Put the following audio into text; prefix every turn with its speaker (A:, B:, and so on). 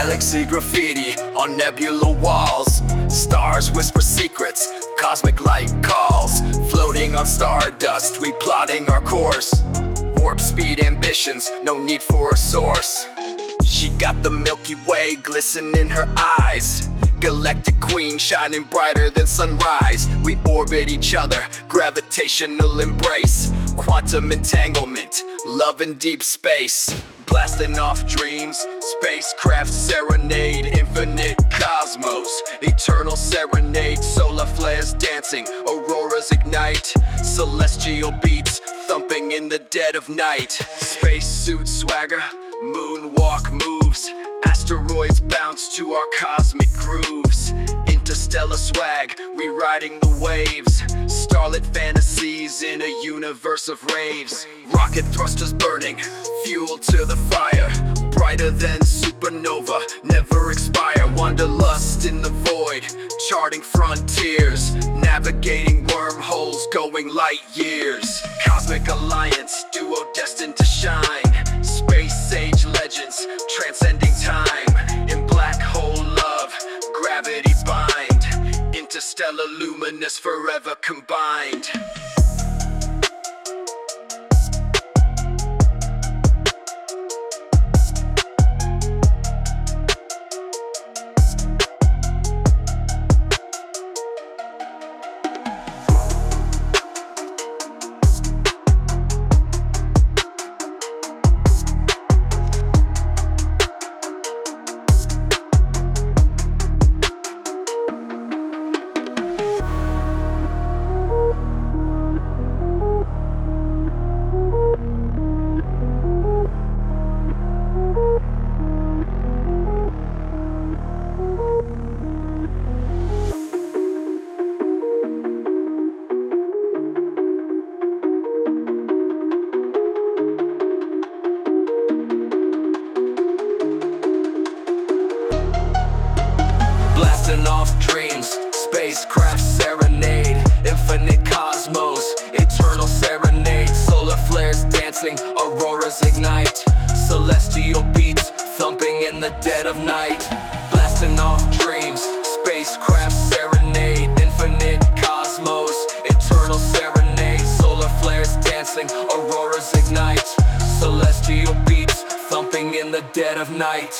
A: Galaxy graffiti on nebula walls. Stars whisper secrets, cosmic light calls. Floating on stardust, we plotting our course. Warp speed ambitions, no need for a source. She got the Milky Way glisten in her eyes. Galactic queen shining brighter than sunrise. We orbit each other, gravitational embrace. Quantum entanglement, love in deep space. Blasting off dreams, spacecraft serenade, infinite cosmos. Eternal serenade, solar flares dancing, auroras ignite. Celestial beats thumping in the dead of night. Spacesuit swagger, moonwalk moves. Asteroids bounce to our grooves. Interstellar swag, rewriting the waves. Starlit fantasies in a universe of raves. Rocket thrusters burning, fuel to the fire. Brighter than supernova, never expire. Wanderlust in the void, charting frontiers. Navigating wormholes, going light years. Cosmic alliance, duo destined to shine. Interstellar luminous, forever combined. Dreams, spacecraft serenade, infinite cosmos, eternal serenade, solar flares dancing, auroras ignite, celestial beats thumping in the dead of night. Blasting off dreams, spacecraft serenade, infinite cosmos, eternal serenade, solar flares dancing, auroras ignite, celestial beats thumping in the dead of night.